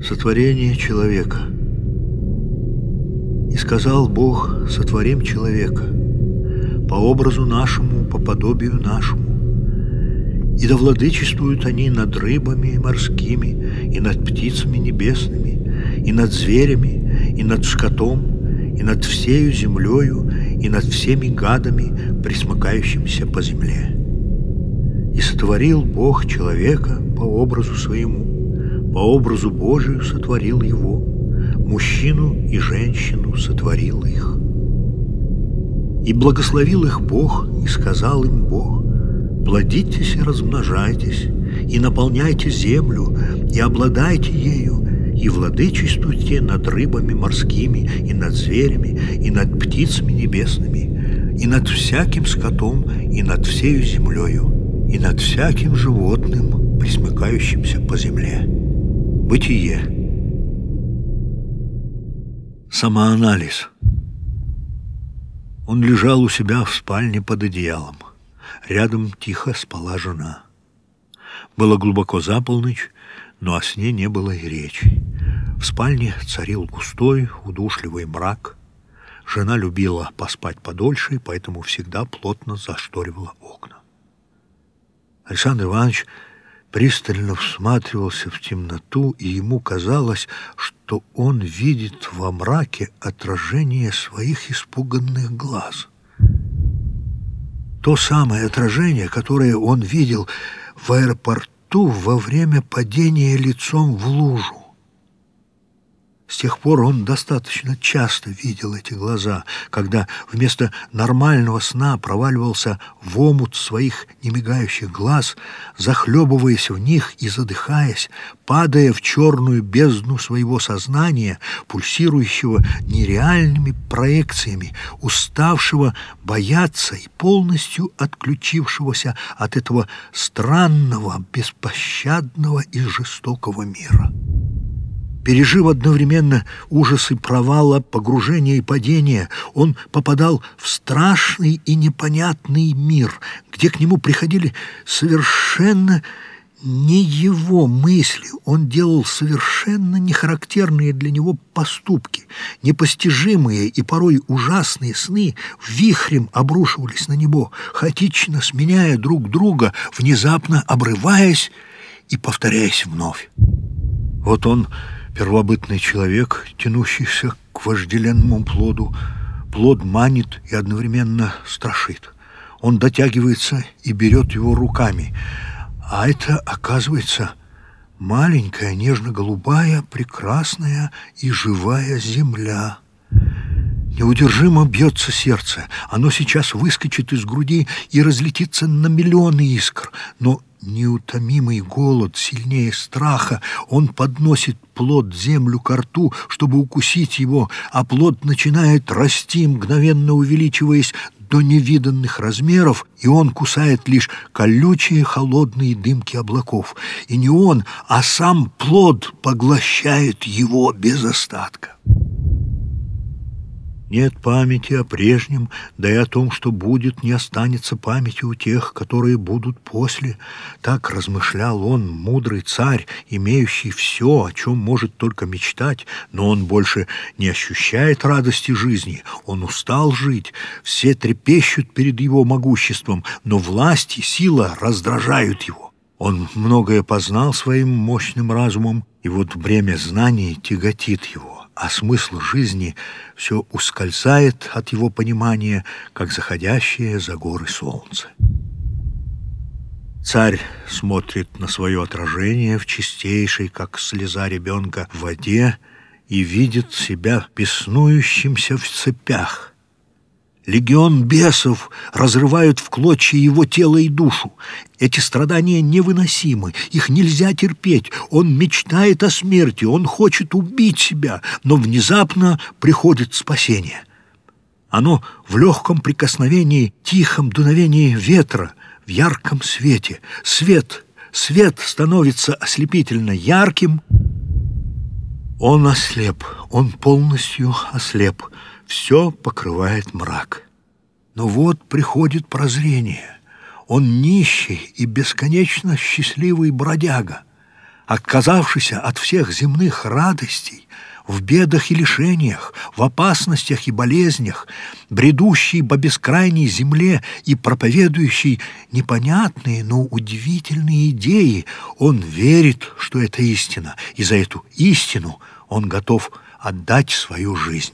Сотворение человека. И сказал Бог, сотворим человека по образу нашему, по подобию нашему. И да владычествуют они над рыбами морскими, и над птицами небесными, и над зверями, и над скотом, и над всею землею, и над всеми гадами, присмыкающимися по земле. И сотворил Бог человека по образу своему, по образу Божию сотворил его, мужчину и женщину сотворил их. И благословил их Бог, и сказал им Бог, «Плодитесь и размножайтесь, и наполняйте землю, и обладайте ею, и владычествуйте над рыбами морскими, и над зверями, и над птицами небесными, и над всяким скотом, и над всею землею, и над всяким животным, присмыкающимся по земле». Бытие. Самоанализ. Он лежал у себя в спальне под одеялом. Рядом тихо спала жена. Было глубоко за полночь, но о сне не было и речи. В спальне царил густой, удушливый мрак. Жена любила поспать подольше, поэтому всегда плотно зашторивала окна. Александр Иванович пристально всматривался в темноту, и ему казалось, что он видит во мраке отражение своих испуганных глаз. То самое отражение, которое он видел в аэропорту во время падения лицом в лужу. С тех пор он достаточно часто видел эти глаза, когда вместо нормального сна проваливался в омут своих немигающих глаз, захлебываясь в них и задыхаясь, падая в черную бездну своего сознания, пульсирующего нереальными проекциями, уставшего бояться и полностью отключившегося от этого странного, беспощадного и жестокого мира. Пережив одновременно ужасы провала, погружения и падения, он попадал в страшный и непонятный мир, где к нему приходили совершенно не его мысли. Он делал совершенно нехарактерные для него поступки. Непостижимые и порой ужасные сны вихрем обрушивались на него, хаотично сменяя друг друга, внезапно обрываясь и повторяясь вновь. Вот он первобытный человек, тянущийся к вожделенному плоду. Плод манит и одновременно страшит. Он дотягивается и берет его руками. А это, оказывается, маленькая, нежно-голубая, прекрасная и живая земля. Неудержимо бьется сердце. Оно сейчас выскочит из груди и разлетится на миллионы искр. Но Неутомимый голод сильнее страха. Он подносит плод землю к рту, чтобы укусить его, а плод начинает расти, мгновенно увеличиваясь до невиданных размеров, и он кусает лишь колючие холодные дымки облаков. И не он, а сам плод поглощает его без остатка. Нет памяти о прежнем, да и о том, что будет, не останется памяти у тех, которые будут после. Так размышлял он, мудрый царь, имеющий все, о чем может только мечтать, но он больше не ощущает радости жизни, он устал жить, все трепещут перед его могуществом, но власть и сила раздражают его. Он многое познал своим мощным разумом, и вот бремя знаний тяготит его а смысл жизни все ускользает от его понимания, как заходящее за горы солнце. Царь смотрит на свое отражение в чистейшей, как слеза ребенка, воде и видит себя беснующимся в цепях – Легион бесов разрывают в клочья его тело и душу. Эти страдания невыносимы, их нельзя терпеть. Он мечтает о смерти, он хочет убить себя, но внезапно приходит спасение. Оно в легком прикосновении, тихом дуновении ветра, в ярком свете. Свет, свет становится ослепительно ярким. Он ослеп, он полностью ослеп — все покрывает мрак. Но вот приходит прозрение. Он нищий и бесконечно счастливый бродяга. Отказавшись от всех земных радостей, в бедах и лишениях, в опасностях и болезнях, бредущий по бескрайней земле и проповедующий непонятные, но удивительные идеи, он верит, что это истина, и за эту истину он готов отдать свою жизнь.